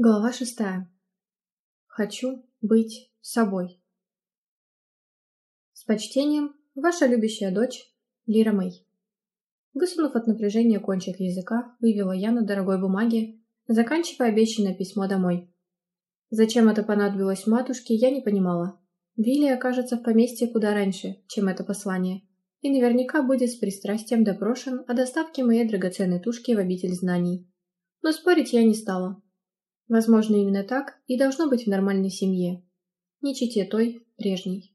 Глава шестая. Хочу быть собой. С почтением, ваша любящая дочь Лира Мэй. Высунув от напряжения кончик языка, вывела я на дорогой бумаге, заканчивая обещанное письмо домой. Зачем это понадобилось матушке, я не понимала. Вилли окажется в поместье куда раньше, чем это послание, и наверняка будет с пристрастием допрошен о доставке моей драгоценной тушки в обитель знаний. Но спорить я не стала Возможно, именно так и должно быть в нормальной семье. Не чите той, прежней.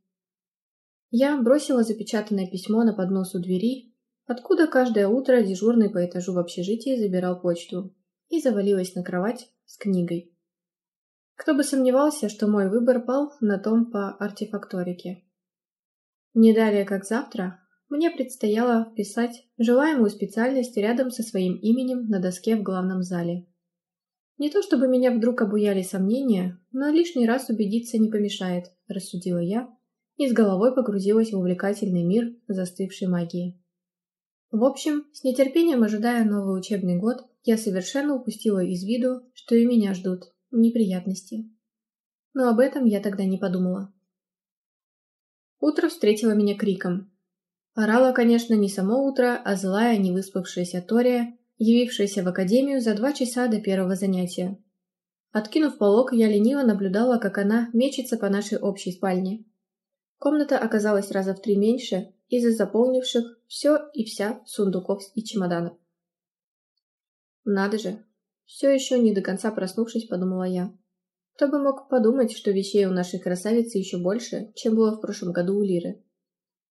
Я бросила запечатанное письмо на поднос у двери, откуда каждое утро дежурный по этажу в общежитии забирал почту, и завалилась на кровать с книгой. Кто бы сомневался, что мой выбор пал на том по артефакторике. Не далее, как завтра, мне предстояло вписать желаемую специальность рядом со своим именем на доске в главном зале. Не то чтобы меня вдруг обуяли сомнения, но лишний раз убедиться не помешает, рассудила я и с головой погрузилась в увлекательный мир застывшей магии. В общем, с нетерпением ожидая новый учебный год, я совершенно упустила из виду, что и меня ждут неприятности. Но об этом я тогда не подумала. Утро встретило меня криком. Орала, конечно, не само утро, а злая, невыспавшаяся Тория, явившаяся в академию за два часа до первого занятия. Откинув полог, я лениво наблюдала, как она мечется по нашей общей спальне. Комната оказалась раза в три меньше из-за заполнивших все и вся сундуков и чемоданов. «Надо же!» Все еще не до конца проснувшись, подумала я. Кто бы мог подумать, что вещей у нашей красавицы еще больше, чем было в прошлом году у Лиры.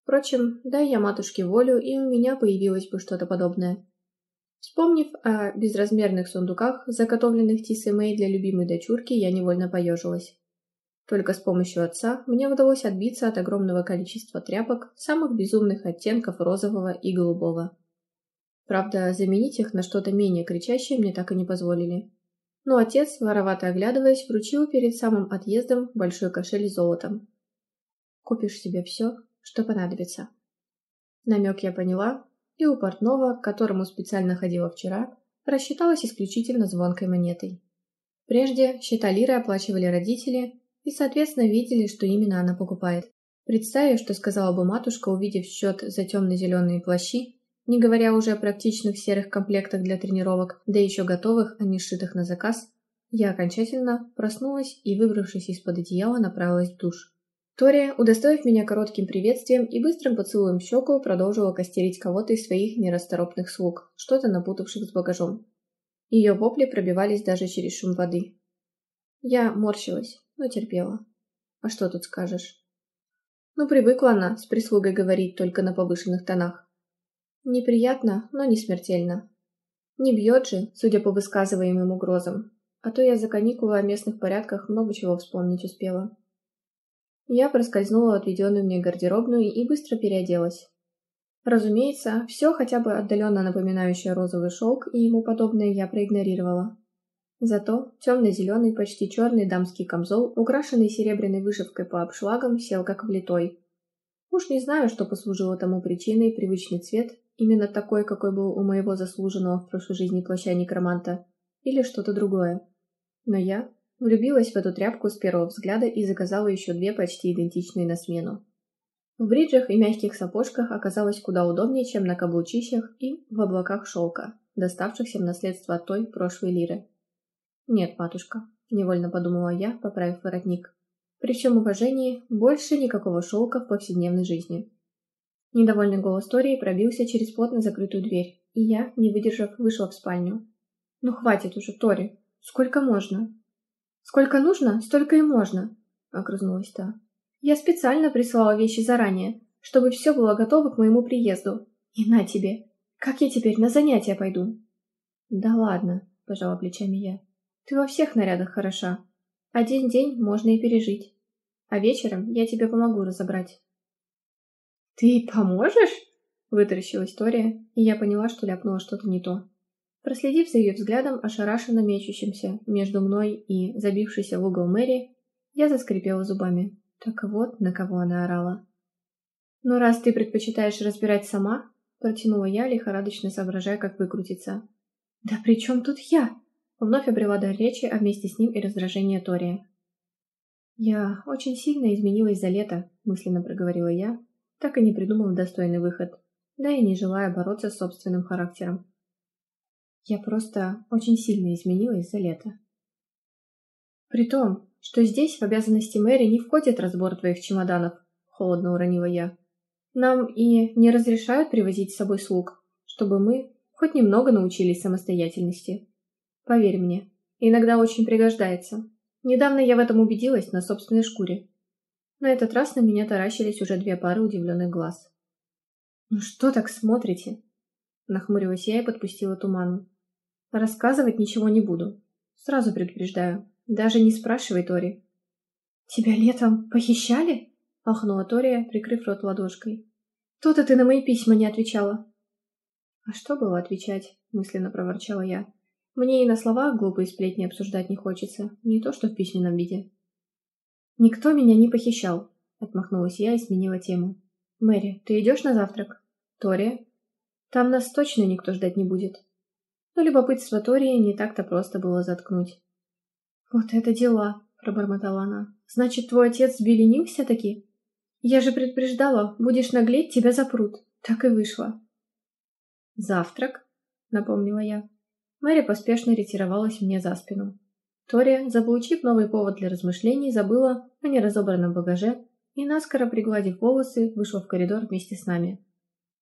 Впрочем, дай я матушке волю, и у меня появилось бы что-то подобное. Вспомнив о безразмерных сундуках, заготовленных Тисой для любимой дочурки, я невольно поежилась. Только с помощью отца мне удалось отбиться от огромного количества тряпок самых безумных оттенков розового и голубого. Правда, заменить их на что-то менее кричащее мне так и не позволили. Но отец, воровато оглядываясь, вручил перед самым отъездом большой кошель с золотом. «Купишь себе все, что понадобится». Намек я поняла, и у портного, к которому специально ходила вчера, рассчиталась исключительно звонкой монетой. Прежде счета лиры оплачивали родители и, соответственно, видели, что именно она покупает. Представив, что сказала бы матушка, увидев счет за темно-зеленые плащи, не говоря уже о практичных серых комплектах для тренировок, да еще готовых, а не сшитых на заказ, я окончательно проснулась и, выбравшись из-под одеяла, направилась в душ. Тория, удостоив меня коротким приветствием и быстрым поцелуем в щеку, продолжила костерить кого-то из своих нерасторопных слуг, что-то напутавших с багажом. Ее вопли пробивались даже через шум воды. Я морщилась, но терпела. А что тут скажешь? Ну, привыкла она с прислугой говорить только на повышенных тонах. Неприятно, но не смертельно. Не бьет же, судя по высказываемым угрозам. А то я за каникулы о местных порядках много чего вспомнить успела. Я проскользнула в отведенную мне гардеробную и быстро переоделась. Разумеется, все хотя бы отдаленно напоминающее розовый шелк и ему подобное я проигнорировала. Зато темно-зеленый, почти черный дамский камзол, украшенный серебряной вышивкой по обшлагам, сел как влитой. Уж не знаю, что послужило тому причиной привычный цвет, именно такой, какой был у моего заслуженного в прошлой жизни плаща некроманта, или что-то другое. Но я Влюбилась в эту тряпку с первого взгляда и заказала еще две почти идентичные на смену. В бриджах и мягких сапожках оказалось куда удобнее, чем на каблучищах и в облаках шелка, доставшихся в наследство от той прошлой лиры. «Нет, матушка», — невольно подумала я, поправив воротник. «При всем уважении, больше никакого шелка в повседневной жизни». Недовольный голос Тории пробился через плотно закрытую дверь, и я, не выдержав, вышла в спальню. «Ну хватит уже, Тори! Сколько можно?» «Сколько нужно, столько и можно», — огрызнулась та. «Я специально прислала вещи заранее, чтобы все было готово к моему приезду. И на тебе! Как я теперь на занятия пойду?» «Да ладно», — пожала плечами я. «Ты во всех нарядах хороша. Один день можно и пережить. А вечером я тебе помогу разобрать». «Ты поможешь?» — вытаращилась Тория, и я поняла, что ляпнула что-то не то. Проследив за ее взглядом, ошарашенно мечущимся между мной и забившейся в угол Мэри, я заскрипела зубами. Так вот, на кого она орала. «Ну, раз ты предпочитаешь разбирать сама», — протянула я, лихорадочно соображая, как выкрутиться. «Да при чем тут я?» — Вновь обрела дар речи, а вместе с ним и раздражение Тория. «Я очень сильно изменилась за лето», — мысленно проговорила я, так и не придумав достойный выход, да и не желая бороться с собственным характером. Я просто очень сильно изменилась за лето. При том, что здесь в обязанности Мэри не входит разбор твоих чемоданов, холодно уронила я. Нам и не разрешают привозить с собой слуг, чтобы мы хоть немного научились самостоятельности. Поверь мне, иногда очень пригождается. Недавно я в этом убедилась на собственной шкуре. На этот раз на меня таращились уже две пары удивленных глаз. «Ну что так смотрите?» Нахмурилась я и подпустила туману. «Рассказывать ничего не буду. Сразу предупреждаю. Даже не спрашивай, Тори». «Тебя летом похищали?» Ахнула Тория, прикрыв рот ладошкой. «То-то ты на мои письма не отвечала». «А что было отвечать?» мысленно проворчала я. Мне и на словах глупые сплетни обсуждать не хочется, не то что в письменном виде. «Никто меня не похищал», — отмахнулась я и сменила тему. «Мэри, ты идешь на завтрак?» «Тория?» «Там нас точно никто ждать не будет». Но любопытство Тории не так-то просто было заткнуть. «Вот это дела!» — пробормотала она. «Значит, твой отец сбеленился-таки? Я же предупреждала, будешь наглеть, тебя запрут. Так и вышло». «Завтрак?» — напомнила я. Мэри поспешно ретировалась мне за спину. Тори, заполучив новый повод для размышлений, забыла о неразобранном багаже и, наскоро пригладив волосы, вышла в коридор вместе с нами.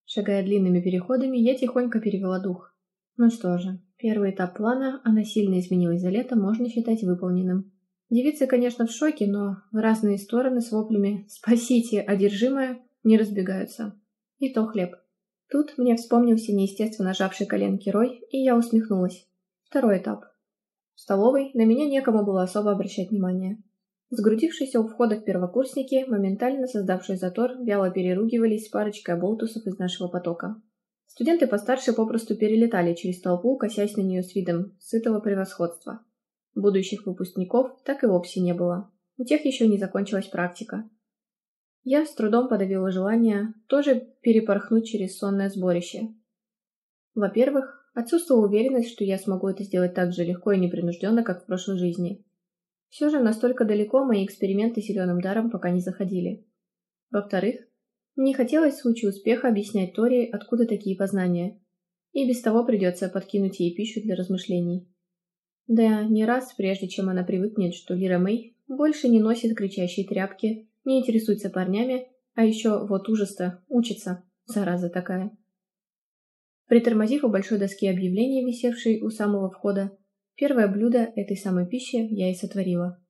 Шагая длинными переходами, я тихонько перевела дух. Ну что же, первый этап плана, она сильно изменилась за лето, можно считать выполненным. Девицы, конечно, в шоке, но в разные стороны с воплями «Спасите, одержимое!» не разбегаются. И то хлеб. Тут мне вспомнился неестественно жавший коленки Рой, и я усмехнулась. Второй этап. В столовой на меня некому было особо обращать внимание. Сгрудившиеся у входа в первокурсники, моментально создавшие затор, вяло переругивались с парочкой оболтусов из нашего потока. Студенты постарше попросту перелетали через толпу, косясь на нее с видом сытого превосходства. Будущих выпускников так и вовсе не было. У тех еще не закончилась практика. Я с трудом подавила желание тоже перепорхнуть через сонное сборище. Во-первых, отсутствовала уверенность, что я смогу это сделать так же легко и непринужденно, как в прошлой жизни. Все же настолько далеко мои эксперименты зеленым даром пока не заходили. Во-вторых, не хотелось в случае успеха объяснять Тори, откуда такие познания. И без того придется подкинуть ей пищу для размышлений. Да, не раз, прежде чем она привыкнет, что Лира Мэй больше не носит кричащие тряпки не интересуется парнями, а еще, вот ужас-то, учится, зараза такая. Притормозив у большой доски объявлений, висевшей у самого входа, первое блюдо этой самой пищи я и сотворила.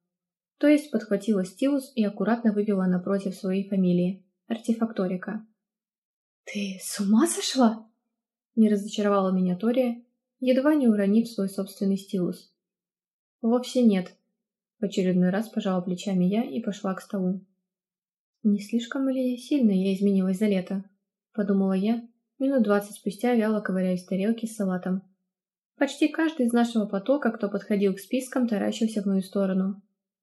То есть подхватила стилус и аккуратно вывела напротив своей фамилии – артефакторика. «Ты с ума сошла?» – не разочаровала меня Тория, едва не уронив свой собственный стилус. «Вовсе нет», – в очередной раз пожала плечами я и пошла к столу. «Не слишком ли сильно я изменилась за лето?» — подумала я, минут двадцать спустя вяло ковыряясь в тарелке с салатом. Почти каждый из нашего потока, кто подходил к спискам, таращился в мою сторону.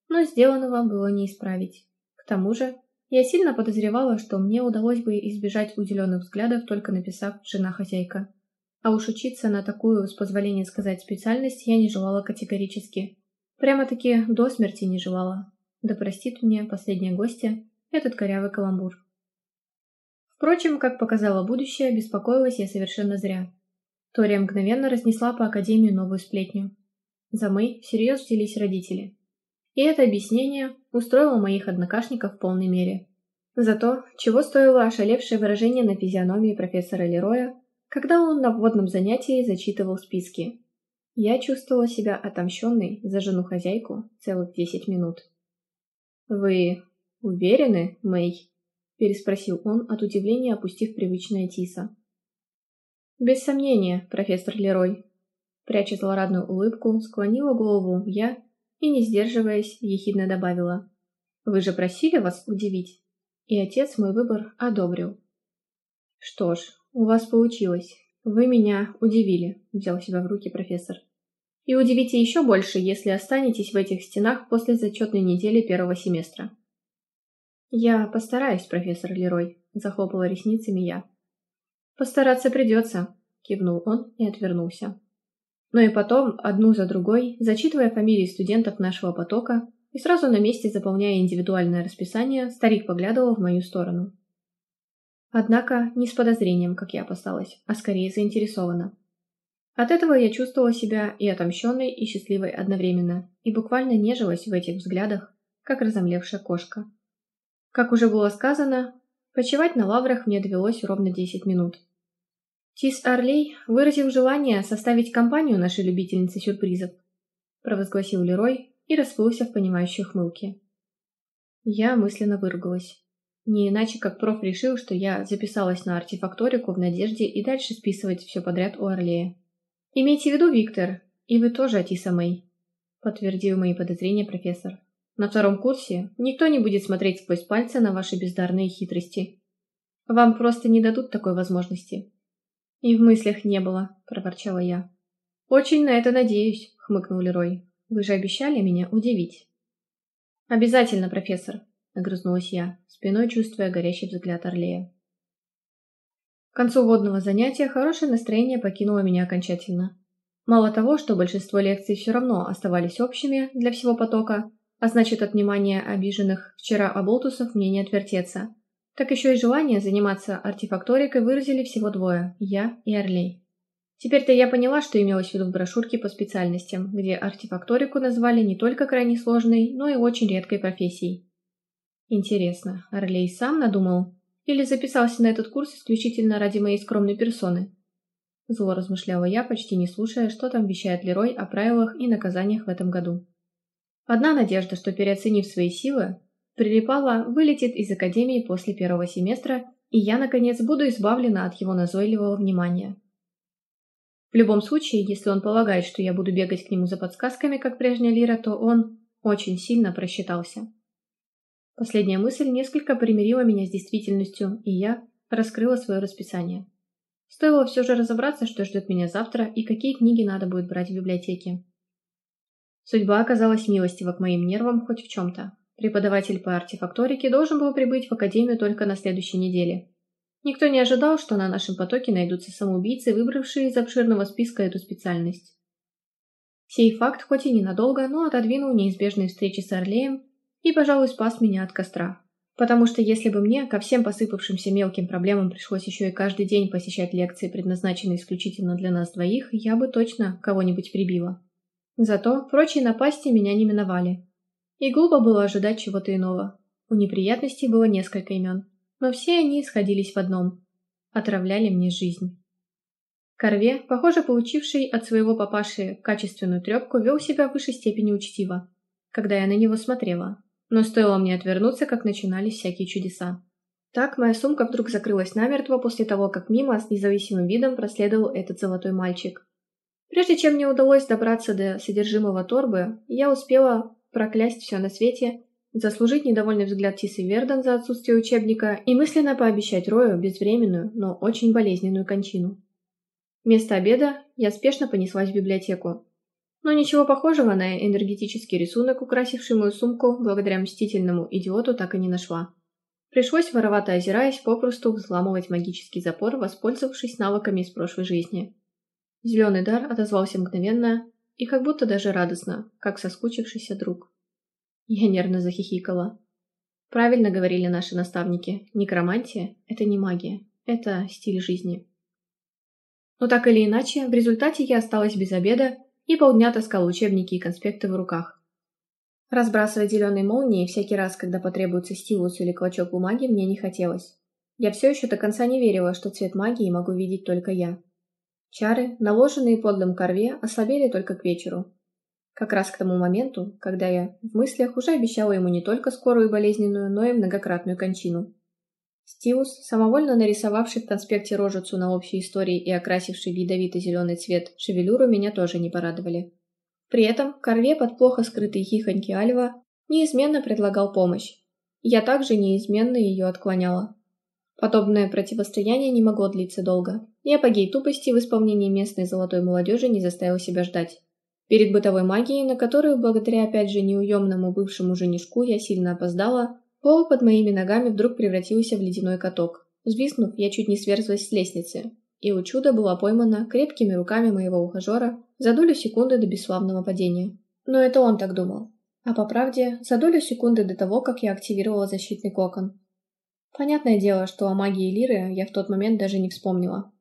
Но сделанного было не исправить. К тому же, я сильно подозревала, что мне удалось бы избежать уделенных взглядов, только написав «жена-хозяйка». А уж учиться на такую, с позволения сказать, специальность я не желала категорически. Прямо-таки до смерти не желала. Да простит мне последняя гостья, этот корявый каламбур. Впрочем, как показало будущее, беспокоилась я совершенно зря. Тория мгновенно разнесла по Академии новую сплетню. За Мэй всерьез взялись родители. И это объяснение устроило моих однокашников в полной мере. Зато, чего стоило ошалевшее выражение на физиономии профессора Лероя, когда он на вводном занятии зачитывал списки. Я чувствовала себя отомщенной за жену-хозяйку целых десять минут. «Вы «Уверены, Мэй?» – переспросил он, от удивления опустив привычное тиса. «Без сомнения, профессор Лерой». Пряча злорадную улыбку, склонила голову я и, не сдерживаясь, ехидно добавила. «Вы же просили вас удивить?» И отец мой выбор одобрил. «Что ж, у вас получилось. Вы меня удивили», – взял себя в руки профессор. «И удивите еще больше, если останетесь в этих стенах после зачетной недели первого семестра». «Я постараюсь, профессор Лерой», — захлопала ресницами я. «Постараться придется», — кивнул он и отвернулся. Но и потом, одну за другой, зачитывая фамилии студентов нашего потока и сразу на месте заполняя индивидуальное расписание, старик поглядывал в мою сторону. Однако не с подозрением, как я опасалась, а скорее заинтересованно. От этого я чувствовала себя и отомщенной, и счастливой одновременно, и буквально нежилась в этих взглядах, как разомлевшая кошка. Как уже было сказано, почивать на лаврах мне довелось ровно 10 минут. Тис Орлей выразил желание составить компанию нашей любительнице сюрпризов, провозгласил Лерой и расплылся в понимающей хмылке. Я мысленно выругалась. Не иначе, как проф решил, что я записалась на артефакторику в надежде и дальше списывать все подряд у Орлея. «Имейте в виду, Виктор, и вы тоже Атиса Мэй», — подтвердил мои подозрения профессор. «На втором курсе никто не будет смотреть сквозь пальцы на ваши бездарные хитрости. Вам просто не дадут такой возможности». «И в мыслях не было», — проворчала я. «Очень на это надеюсь», — хмыкнул Лерой. «Вы же обещали меня удивить». «Обязательно, профессор», — огрызнулась я, спиной чувствуя горящий взгляд Орлея. К концу водного занятия хорошее настроение покинуло меня окончательно. Мало того, что большинство лекций все равно оставались общими для всего потока, а значит от внимания обиженных вчера оболтусов мне не отвертеться, так еще и желание заниматься артефакторикой выразили всего двое – я и Орлей. Теперь-то я поняла, что имелось в виду в брошюрке по специальностям, где артефакторику назвали не только крайне сложной, но и очень редкой профессией. Интересно, Орлей сам надумал или записался на этот курс исключительно ради моей скромной персоны? Зло размышляла я, почти не слушая, что там вещает Лерой о правилах и наказаниях в этом году. Одна надежда, что переоценив свои силы, Прилипала вылетит из академии после первого семестра, и я, наконец, буду избавлена от его назойливого внимания. В любом случае, если он полагает, что я буду бегать к нему за подсказками, как прежняя Лира, то он очень сильно просчитался. Последняя мысль несколько примирила меня с действительностью, и я раскрыла свое расписание. Стоило все же разобраться, что ждет меня завтра и какие книги надо будет брать в библиотеке. Судьба оказалась милостива к моим нервам хоть в чем-то. Преподаватель по артефакторике должен был прибыть в академию только на следующей неделе. Никто не ожидал, что на нашем потоке найдутся самоубийцы, выбравшие из обширного списка эту специальность. Сей факт хоть и ненадолго, но отодвинул неизбежные встречи с Орлеем и, пожалуй, спас меня от костра. Потому что если бы мне ко всем посыпавшимся мелким проблемам пришлось еще и каждый день посещать лекции, предназначенные исключительно для нас двоих, я бы точно кого-нибудь прибила. Зато прочие напасти меня не миновали. И глупо было ожидать чего-то иного. У неприятностей было несколько имен, но все они сходились в одном – отравляли мне жизнь. Корве, похоже, получивший от своего папаши качественную трепку, вел себя в высшей степени учтиво, когда я на него смотрела, но стоило мне отвернуться, как начинались всякие чудеса. Так моя сумка вдруг закрылась намертво после того, как мимо с независимым видом проследовал этот золотой мальчик. Прежде чем мне удалось добраться до содержимого торбы, я успела проклясть все на свете, заслужить недовольный взгляд Тисы Верден за отсутствие учебника и мысленно пообещать Рою безвременную, но очень болезненную кончину. Вместо обеда я спешно понеслась в библиотеку. Но ничего похожего на энергетический рисунок, украсивший мою сумку, благодаря мстительному идиоту, так и не нашла. Пришлось, воровато озираясь, попросту взламывать магический запор, воспользовавшись навыками из прошлой жизни. Зеленый дар отозвался мгновенно, и как будто даже радостно, как соскучившийся друг. Я нервно захихикала. Правильно говорили наши наставники, некромантия – это не магия, это стиль жизни. Но так или иначе, в результате я осталась без обеда и полдня таскала учебники и конспекты в руках. Разбрасывать зеленые молнии всякий раз, когда потребуется стилус или клочок бумаги, мне не хотелось. Я все еще до конца не верила, что цвет магии могу видеть только я. Чары, наложенные подлым корве, ослабели только к вечеру. Как раз к тому моменту, когда я в мыслях уже обещала ему не только скорую болезненную, но и многократную кончину. Стиус, самовольно нарисовавший в конспекте рожицу на общей истории и окрасивший ядовито-зеленый цвет шевелюру, меня тоже не порадовали. При этом Корве под плохо скрытые хихоньки Альва неизменно предлагал помощь. Я также неизменно ее отклоняла. Подобное противостояние не могло длиться долго, и апогей тупости в исполнении местной золотой молодежи не заставил себя ждать. Перед бытовой магией, на которую, благодаря опять же неуемному бывшему женишку, я сильно опоздала, пол под моими ногами вдруг превратился в ледяной каток. Взвиснув, я чуть не сверзлась с лестницы, и у чуда была поймана крепкими руками моего ухажера, за долю секунды до бесславного падения. Но это он так думал. А по правде, за долю секунды до того, как я активировала защитный кокон. Понятное дело, что о магии Лиры я в тот момент даже не вспомнила.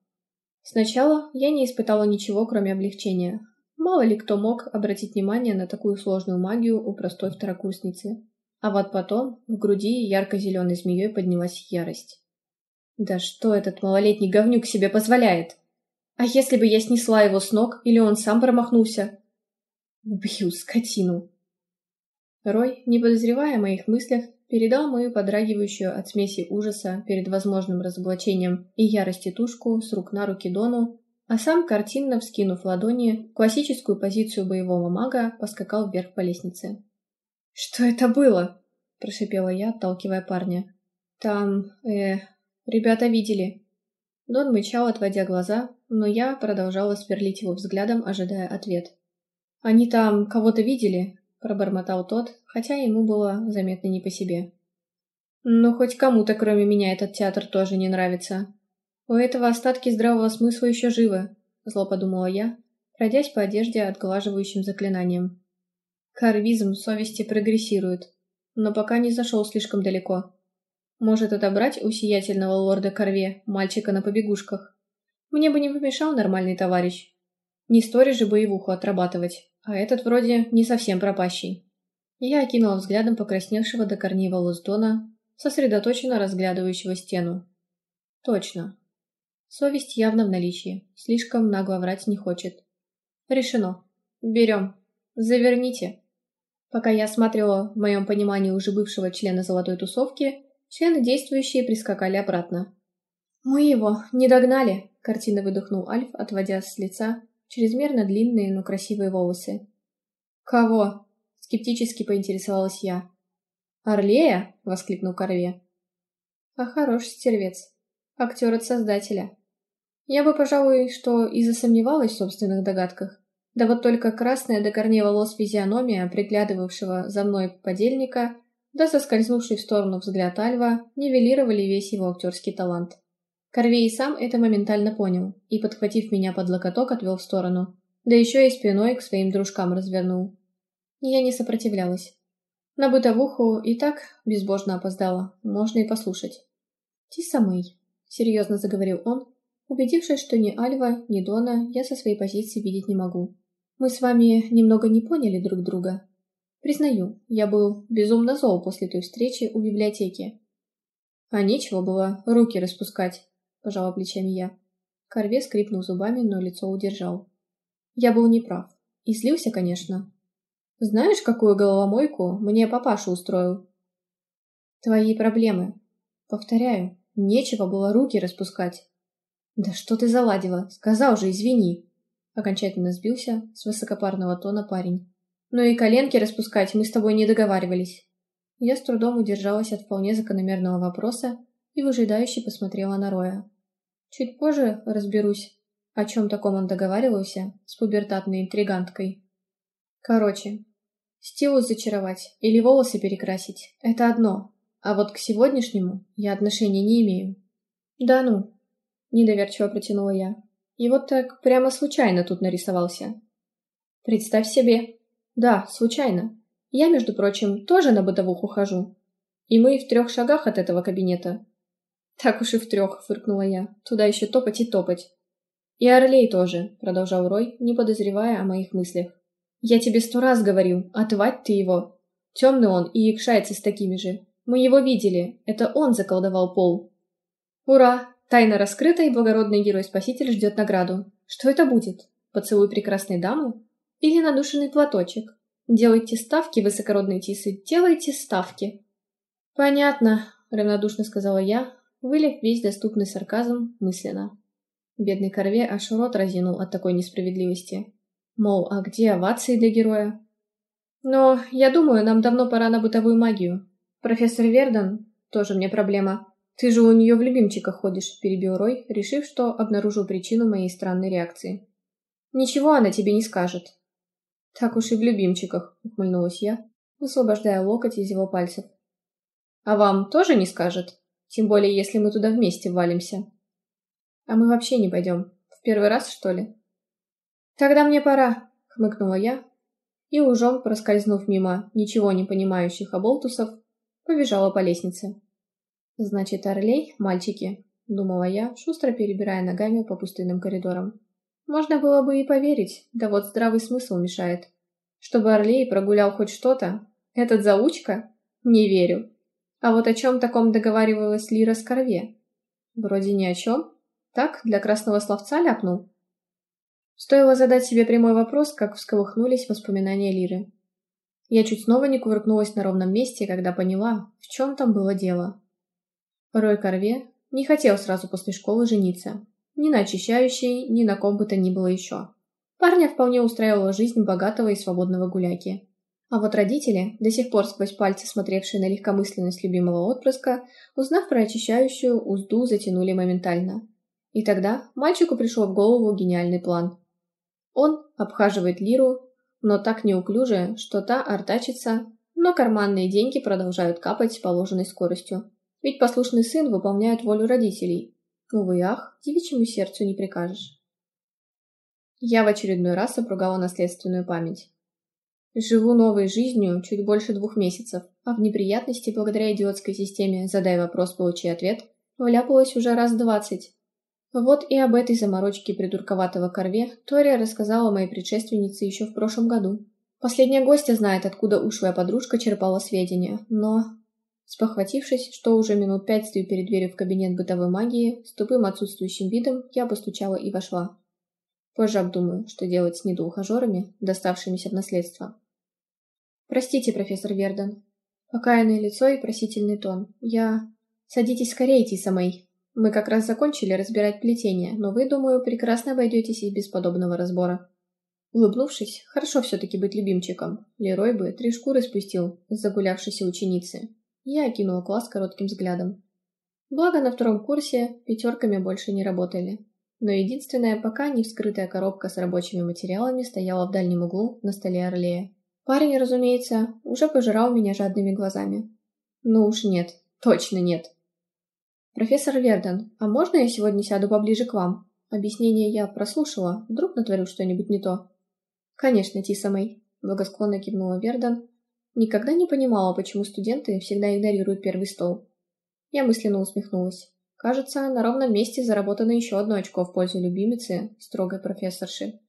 Сначала я не испытала ничего, кроме облегчения. Мало ли кто мог обратить внимание на такую сложную магию у простой второкурсницы. А вот потом в груди ярко-зеленой змеей поднялась ярость. Да что этот малолетний говнюк себе позволяет? А если бы я снесла его с ног, или он сам промахнулся? Убью скотину. Рой, не подозревая о моих мыслях, передал мою подрагивающую от смеси ужаса перед возможным разоблачением и ярости тушку с рук на руки Дону, а сам, картинно вскинув ладони, классическую позицию боевого мага, поскакал вверх по лестнице. «Что это было?» – прошипела я, отталкивая парня. «Там, э, ребята видели». Дон мычал, отводя глаза, но я продолжала сверлить его взглядом, ожидая ответ. «Они там кого-то видели?» – пробормотал тот, хотя ему было заметно не по себе. «Ну, хоть кому-то, кроме меня, этот театр тоже не нравится. У этого остатки здравого смысла еще живы», – зло подумала я, пройдясь по одежде отглаживающим заклинанием. Карвизм совести прогрессирует, но пока не зашел слишком далеко. Может отобрать у сиятельного лорда Корве мальчика на побегушках? Мне бы не помешал нормальный товарищ. Не стори же боевуху отрабатывать, а этот вроде не совсем пропащий. Я окинула взглядом покрасневшего до корней волос Дона, сосредоточенно разглядывающего стену. Точно. Совесть явно в наличии, слишком нагло врать не хочет. Решено. Берем. Заверните. Пока я осматривала, в моем понимании уже бывшего члена золотой тусовки, члены действующие прискакали обратно. «Мы его не догнали!» — картина выдохнул Альф, отводя с лица чрезмерно длинные, но красивые волосы. «Кого?» — скептически поинтересовалась я. «Орлея?» — воскликнул Корве. «А хорош стервец. Актер от создателя. Я бы, пожалуй, что и засомневалась в собственных догадках. Да вот только красная до корней волос физиономия приглядывавшего за мной подельника, да соскользнувший в сторону взгляд Альва, нивелировали весь его актерский талант. Корвей сам это моментально понял и, подхватив меня под локоток, отвел в сторону, да еще и спиной к своим дружкам развернул. Я не сопротивлялась. На бытовуху и так безбожно опоздала, можно и послушать. «Тиса Мэй», — серьезно заговорил он, убедившись, что ни Альва, ни Дона я со своей позиции видеть не могу. Мы с вами немного не поняли друг друга. Признаю, я был безумно зол после той встречи у библиотеки. А нечего было руки распускать, пожала плечами я. Корве скрипнул зубами, но лицо удержал. Я был неправ. И злился, конечно. Знаешь, какую головомойку мне папаша устроил? Твои проблемы. Повторяю, нечего было руки распускать. Да что ты заладила? Сказал же, извини. Окончательно сбился с высокопарного тона парень. «Ну и коленки распускать мы с тобой не договаривались». Я с трудом удержалась от вполне закономерного вопроса и выжидающе посмотрела на Роя. Чуть позже разберусь, о чем таком он договаривался с пубертатной интриганткой. Короче, стилус зачаровать или волосы перекрасить – это одно, а вот к сегодняшнему я отношения не имею. «Да ну», – недоверчиво протянула я. И вот так прямо случайно тут нарисовался. Представь себе. Да, случайно. Я, между прочим, тоже на бытовуху хожу. И мы в трех шагах от этого кабинета. Так уж и в трех, фыркнула я. Туда еще топать и топать. И Орлей тоже, продолжал Рой, не подозревая о моих мыслях. Я тебе сто раз говорю, отвать ты его. Темный он и якшается с такими же. Мы его видели. Это он заколдовал пол. Ура! Тайна раскрыта, и благородный герой-спаситель ждет награду. Что это будет? Поцелуй прекрасной дамы? Или надушенный платочек? Делайте ставки, высокородные тисы, делайте ставки. Понятно, равнодушно сказала я, вылив весь доступный сарказм мысленно. Бедный Корве аж рот разинул от такой несправедливости. Мол, а где овации для героя? Но, я думаю, нам давно пора на бытовую магию. Профессор Вердон, тоже мне проблема, «Ты же у нее в любимчиках ходишь», — перебил Рой, решив, что обнаружил причину моей странной реакции. «Ничего она тебе не скажет». «Так уж и в любимчиках», — ухмыльнулась я, высвобождая локоть из его пальцев. «А вам тоже не скажет? Тем более, если мы туда вместе валимся». «А мы вообще не пойдем. В первый раз, что ли?» «Тогда мне пора», — хмыкнула я, и ужом, проскользнув мимо ничего не понимающих оболтусов, побежала по лестнице. «Значит, Орлей, мальчики», — думала я, шустро перебирая ногами по пустынным коридорам. «Можно было бы и поверить, да вот здравый смысл мешает. Чтобы Орлей прогулял хоть что-то, этот заучка? Не верю. А вот о чем таком договаривалась Лира с Корве? Вроде ни о чем. Так, для красного словца ляпнул. Стоило задать себе прямой вопрос, как всколыхнулись воспоминания Лиры. Я чуть снова не кувыркнулась на ровном месте, когда поняла, в чем там было дело. Рой Корве не хотел сразу после школы жениться. Ни на очищающей, ни на ком бы то ни было еще. Парня вполне устраивала жизнь богатого и свободного гуляки. А вот родители, до сих пор сквозь пальцы смотревшие на легкомысленность любимого отпрыска, узнав про очищающую, узду затянули моментально. И тогда мальчику пришел в голову гениальный план. Он обхаживает Лиру, но так неуклюже, что та артачится, но карманные деньги продолжают капать с положенной скоростью. Ведь послушный сын выполняет волю родителей. Увы ах, девичьему сердцу не прикажешь. Я в очередной раз обругала наследственную память. Живу новой жизнью чуть больше двух месяцев, а в неприятности благодаря идиотской системе «задай вопрос, получи ответ» вляпалась уже раз двадцать. Вот и об этой заморочке придурковатого корве Тория рассказала моей предшественнице еще в прошлом году. Последняя гостья знает, откуда ушлая подружка черпала сведения, но... Спохватившись, что уже минут пять стою перед дверью в кабинет бытовой магии, с тупым отсутствующим видом я постучала и вошла. Позже обдумаю, что делать с недоухажерами, доставшимися в наследство. «Простите, профессор Верден». Покаянное лицо и просительный тон. «Я...» «Садитесь скорее, Тиса Мэй. Мы как раз закончили разбирать плетение, но вы, думаю, прекрасно обойдетесь и без подобного разбора». Улыбнувшись, хорошо все-таки быть любимчиком. Лерой бы три шкуры спустил с загулявшейся ученицы. Я окинула класс коротким взглядом. Благо, на втором курсе пятерками больше не работали. Но единственная пока не вскрытая коробка с рабочими материалами стояла в дальнем углу на столе Орлея. Парень, разумеется, уже пожирал меня жадными глазами. Ну уж нет, точно нет. «Профессор Верден, а можно я сегодня сяду поближе к вам? Объяснение я прослушала, вдруг натворю что-нибудь не то». «Конечно, Тиса Мэй», — благосклонно кивнула Верден. Никогда не понимала, почему студенты всегда игнорируют первый стол. Я мысленно усмехнулась. Кажется, на ровном месте заработано еще одно очко в пользу любимицы, строгой профессорши.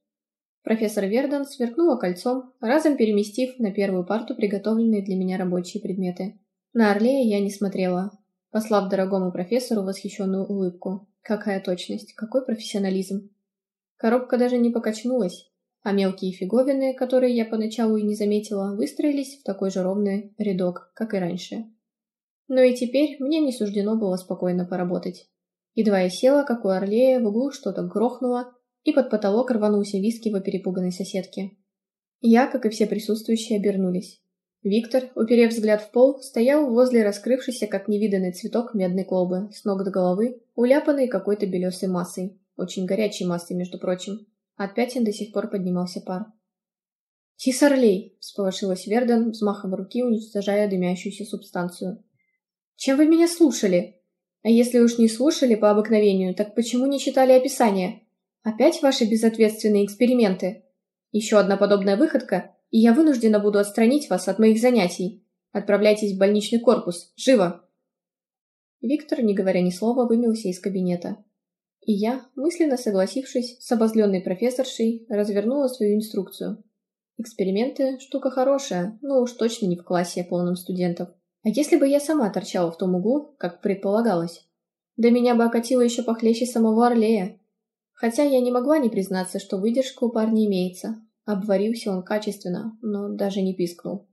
Профессор Верден сверкнула кольцом, разом переместив на первую парту приготовленные для меня рабочие предметы. На Орлея я не смотрела, послав дорогому профессору восхищенную улыбку. Какая точность, какой профессионализм. Коробка даже не покачнулась, а мелкие фиговины, которые я поначалу и не заметила, выстроились в такой же ровный рядок, как и раньше. Но и теперь мне не суждено было спокойно поработать. Едва я села, как у Орлея, в углу что-то грохнуло, и под потолок рванулся виски его перепуганной соседки. Я, как и все присутствующие, обернулись. Виктор, уперев взгляд в пол, стоял возле раскрывшейся, как невиданный цветок медной колбы, с ног до головы, уляпанной какой-то белесой массой, очень горячей массой, между прочим. От пятен до сих пор поднимался пар. «Тисарлей!» — всполошилась Верден, взмахом руки уничтожая дымящуюся субстанцию. Чем вы меня слушали? А если уж не слушали по обыкновению, так почему не читали описание? Опять ваши безответственные эксперименты? Еще одна подобная выходка, и я вынуждена буду отстранить вас от моих занятий. Отправляйтесь в больничный корпус. Живо!» Виктор, не говоря ни слова, вымылся из кабинета. И я, мысленно согласившись с обозленной профессоршей, развернула свою инструкцию. Эксперименты – штука хорошая, но уж точно не в классе полном студентов. А если бы я сама торчала в том углу, как предполагалось? Да меня бы окатило еще похлеще самого Орлея. Хотя я не могла не признаться, что выдержка у парня имеется. Обварился он качественно, но даже не пискнул.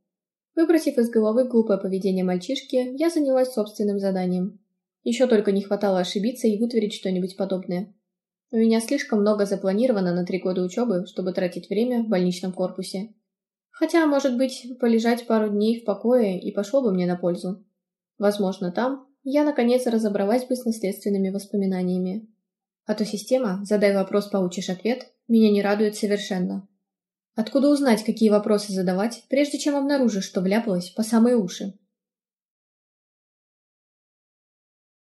Выбросив из головы глупое поведение мальчишки, я занялась собственным заданием. Еще только не хватало ошибиться и вытворить что-нибудь подобное. У меня слишком много запланировано на три года учебы, чтобы тратить время в больничном корпусе. Хотя, может быть, полежать пару дней в покое и пошло бы мне на пользу. Возможно, там я наконец разобралась бы с наследственными воспоминаниями. А то система «задай вопрос, получишь ответ» меня не радует совершенно. Откуда узнать, какие вопросы задавать, прежде чем обнаружишь, что вляпалась по самые уши?